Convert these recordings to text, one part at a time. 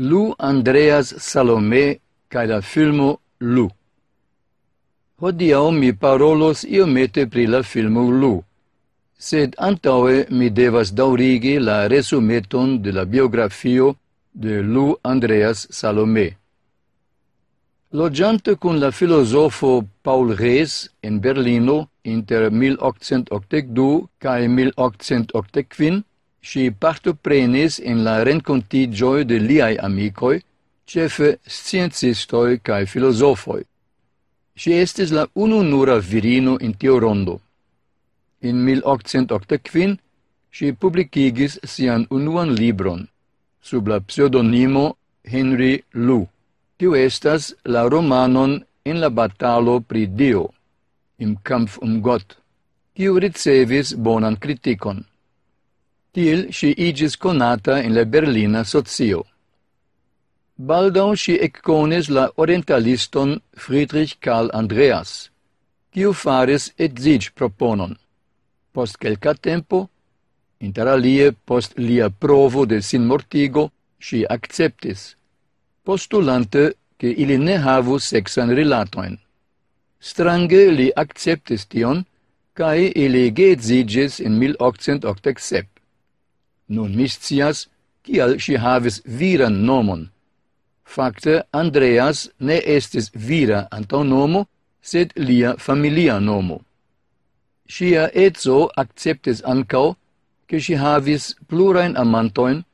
Lu Andreas Salome cae la filmo Lu. Hodiau mi parolos iomete pri la filmo Lu, sed antaue mi devas daurigi la resumeton de la biografio de Lu Andreas Salome. Logiante cun la filosofo Paul Rees in Berlino inter 1882 cae 1885, si partoprenis in la rencontigioi de liai amicoi, cefe sciencistoi cae filosofoi. Si estis la ununura virino in tio rondo. In 1885 si publicigis sian unuan libron, sub la pseudonimo Henry Lu. Tiu estas la romanon in la batalo pri Dio, im Kampf um Gott, kiu ricevis bonan kritikon. Til si igis conata in la Berlina socio. Baldau si ecconis la orientaliston Friedrich Karl Andreas, kiu faris edzig proponon. Post quelca tempo, interalie post lia provo de sin mortigo, si acceptis, postulante che ili ne havu sexan relatoin. Strange li acceptis tion, cae ili geedzigis in 1887. Nun mi scias, kial ŝi havis viran nomon. Fakte, Andreas ne estis vira antaŭnomo, sed lia familia nomo. Sia etzo akceptis ancau, che si havis plurain amantoin,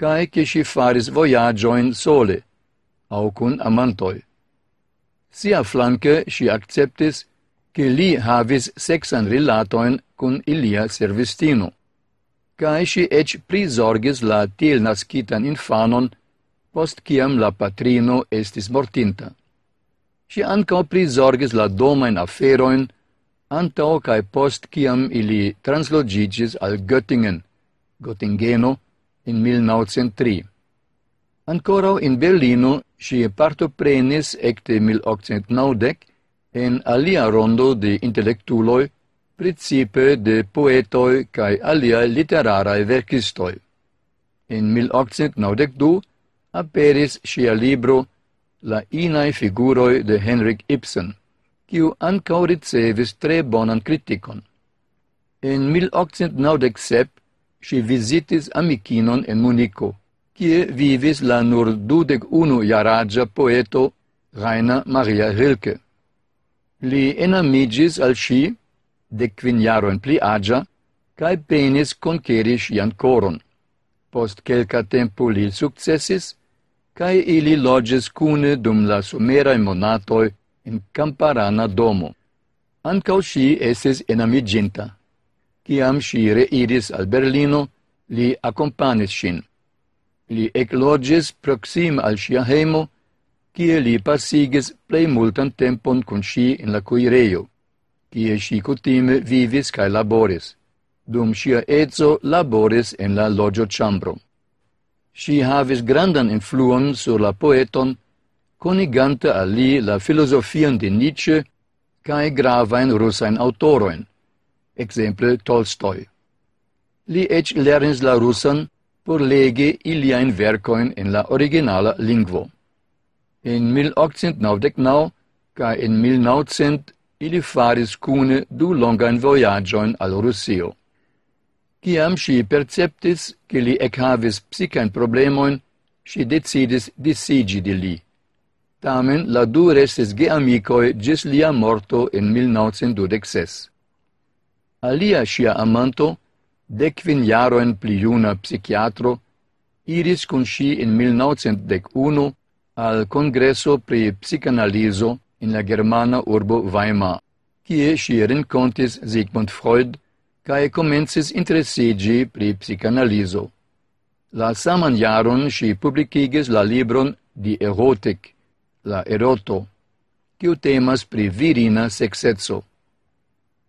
cae che si faris voyagioin sole, au cun amantoi. Sia flanke si acceptis che li havis sexan relatoin cun ilia servistino cae si ec prizorgis la til nascitan infanon, post ciam la patrino estis mortinta. Si ancao prizorgis la domain aferoin, antao cae post ciam ili translogigis al Göttingen, Göttingeno, in 1903. Ancorau in Berlino si partoprenis ecte 1890 en alia rondo de intellectuloi principe de poetoi cae aliae literarae verkistoi. In 1892 aperis sia libro La inae figuroi de Henrik Ibsen, kiu ancau ricevis tre bonan criticon. In 1897 si visitis amicinon en Munico, kie vivis la nur dudec unu jaragia poeto Rainer Maria Rilke. Li enamigis al si de quin jaroen pli agia, cae penis conceris ian coron. Post quelca tempo li successis, cae ili logis cune dum la sumerae monatoi in camparana domo. Ancau si eses enamiginta. Ciam si reiris al Berlino, li accompanis sin. Li eclogis proxim al sia hemo, cie li passigis plei multan tempon con si in la cuireio kie si cutime vivis cae laboris. Dum sia etzo laboris en la logio chambro. Si havis grandan influon sur la poeton, conigante a li la filosofian de Nietzsche cae gravain russain autoroin, exemple Tolstoi. Li ec lernis la russan por lege iliain vercoin en la originala lingvo. In 1899 ca in 1900 ili faris cune du longan voyagion al Russio. Ciam si perceptis che li havis psican problemoin, si decidis disigi di li. Tamen la du restis ge amicoi gis lia morto in 1926. Alia sia amanto, decvin jaroen pli juna psichiatro, iris con si in 1901 al congresso pri psicanalizo in la germana urbo Weimar, kie si renkontis Sigmund Freud cae komencis interesiĝi pri psikanalizo. La saman jaron si publicigis la libron Di Erotik, la eroto, quiu temas pri virina sexetso.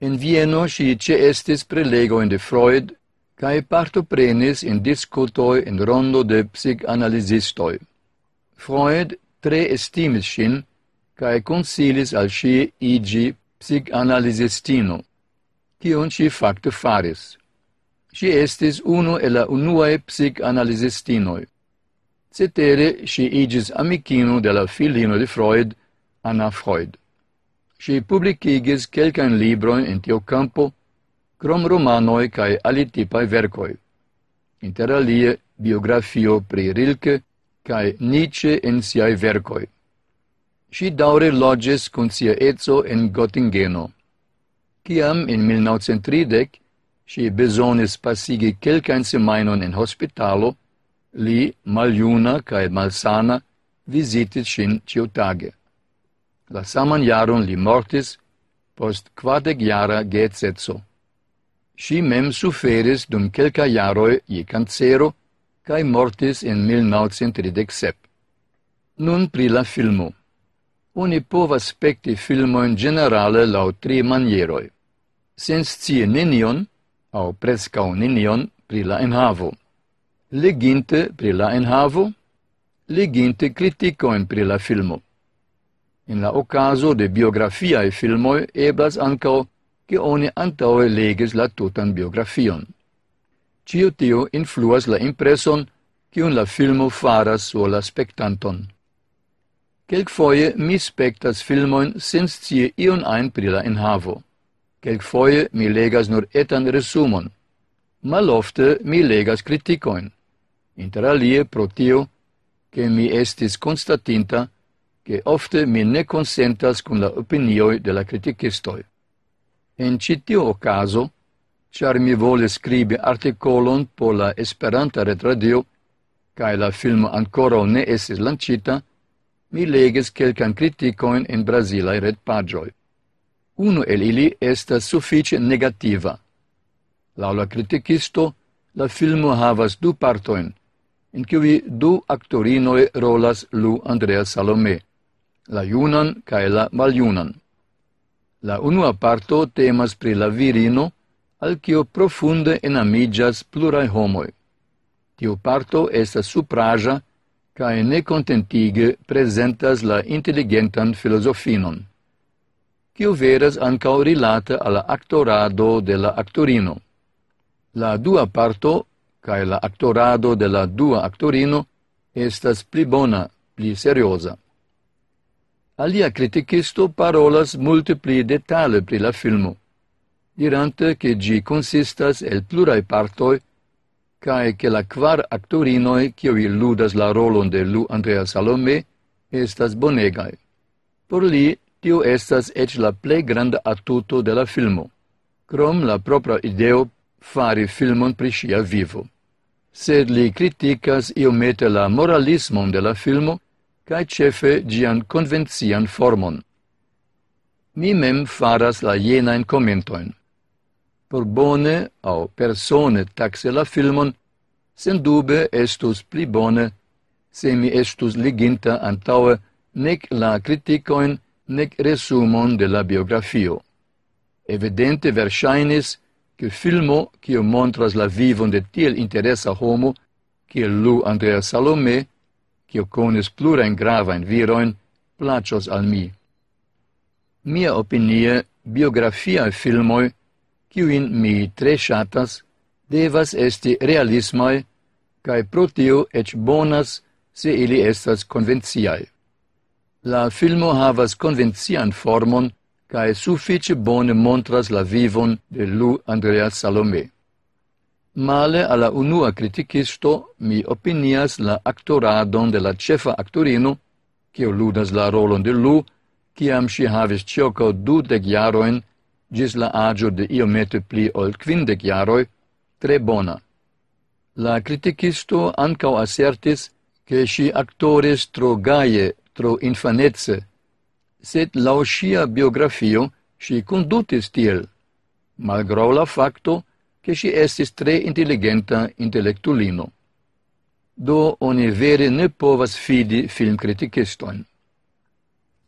En Vieno si ce estis prelego in de Freud cae parto prenis in discutoi in rondo de psikanalizistoj. Freud tre estimis sin, cae consilis al si igi psicanalisistino. cion si facto faris. Si estis uno e la unuae psicanalisistinoi. Cetere, si igis amicino de la filino de Freud, Anna Freud. Si publicigis quelcan libroin in tio campo, crom romanoi cae alitipae vercoi. Inter alie, biografio pri Rilke cae Nietzsche in siai vercoi. Si daure loges cun sia etso in Gottingeno. Ciam in 1930 si besonis pasigi quelcaen semainon in hospitalo, li, maliuna cae malsana, visitit sin ciutage. La saman jaron li mortis post quadec jara geetsetso. Si mem suferis dum quelca jaroi je cancero, cae mortis in 1937. Nun pri la filmo oni povas spekti filmojn generale laŭ tri manieroj. Senscie nenion, aŭ preskaŭ nenion, pri la enhavo. Leginte pri la enhavo, leginte kritikojn pri la filmo. En la okazo de biografiaj filmoj eblas ankaŭ, ke oni antaŭe legis la tutan biografion. Ĉio tio influas la impreson, kiun la filmo faras sur la spektanton. Quelcfoie mi spectas filmoin senscie ion ein pri la enhavo. Quelcfoie mi legas nur etan resumon. Malofte mi legas criticoin. Inter alie pro tio, che mi estis constatinta, che ofte mi ne consentas cum la opinioi de la criticistoi. En citio ocaso, char mi vole scribi articolon po la Esperanta retradio, cae la film ancora ne esis lancita, mi legis quelcan criticoin in Brasilae red pagioi. Uno el ili estas suffice negativa. Laula criticisto, la filmo havas du partoin, in cui du actorinoi rolas Lu Andrea Salome, la junan cae la maljunan. La unua parto temas pri la virino, al cio profunde enamigas plurai homoi. Tiu parto estas supraja cae necontentige presentas la intelligentan filosofinon, Cio veras ancao rilata alla actorado de la actorino. La dua parto, cae la actorado de la dua actorino, estas pli bona, pli seriosa. Alia criticisto parolas multe pli detale pri la filmo, dirante che gi consistas el plurai partoi cae che la quar actorinoi cioi ludas la rolon de Lu Andrea Salome estas bonegae. Por li, tio estas ec la plei granda atuto de la filmo, crom la propra ideo fari filmon pri sia vivo. Sed li criticas iomete la moralismon de la filmo cae cefe gian convencian formon. Mi mem faras la jenain commentoin por bone au persone taxe la filmon, sen dube estus pli bone se mi estus liginta antaue nec la criticoin nec resumon de la biografio. Evidente versainis che filmo che montras la vivon de tiel interesa homo che Lu Andrea Salome, che conis plurain gravain viroin, placios al mi. Mia opinie, biografiae filmoi kiuin mi tre shatas, devas esti realismai, cae protio ec bonas se ili estas convenciae. La filmo havas convencian formon, cae suffice bone montras la vivon de Lu Andrea Salome. Male alla unua criticisto mi opinias la actoradon de la cefa actorino, cio ludas la rolon de Lu, ciam si havis cioco dudec jaroin gis la agio de iomete pli ol quindec jaroi, tre bona. La criticisto ancau assertis che si actores tro gaie, tro infanetze, sed lau sia biografio si condutis tiel, malgrau la facto che si estis tre intelligenta intellectulino. Do oni vere ne povas fidi filmcriticiston.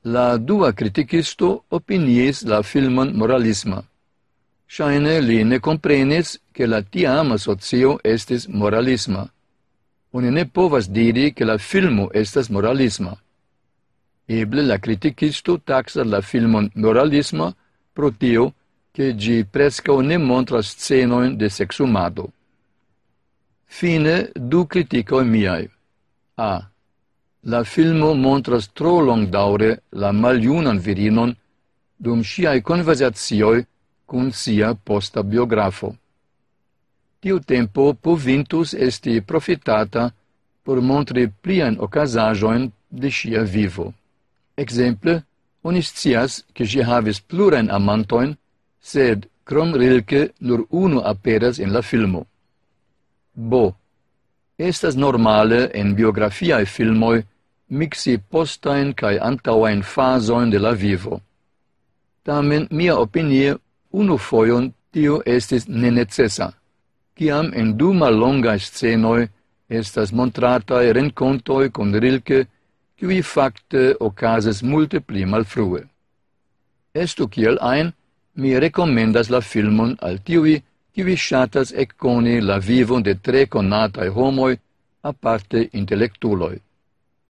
La dua critikisto opinies la filmon moralisma. Shaine li ne comprenis che la tiama socio estis moralisma. Oni ne povas diri che la filmo estas moralisma. Eble la critikisto taxa la filmon moralisma pro tio che gi prescau ne montras scenoin de sexumado. Fine du critico miai. A. La filmo montras tro longdaŭre la maljunan virinon dum ŝiaj konversacioj kun sia posta biografo. Tiu tempo povintus esti profitata por montri plian okazaĵojn de ŝia vivo. Ekzemple, oni scias ke ŝi havis plurajn amantojn, sed krom Rilke nur unu aperas en la filmo. Bo estas normale en biografiae filmoi mixi postain cae antauain fasoin de la vivo. Tamen, mia opinie, unu foion tio estis nenecessa, ciam en du mallongai scenoi estas montratae rencontoi con Rilke, qui facte ocases multe pli malfrue. Estu kiel ein, mi recomendas la filmon al tiui, qui shatas ecconi la vivon de tre conatae homoi, aparte intellectuloi.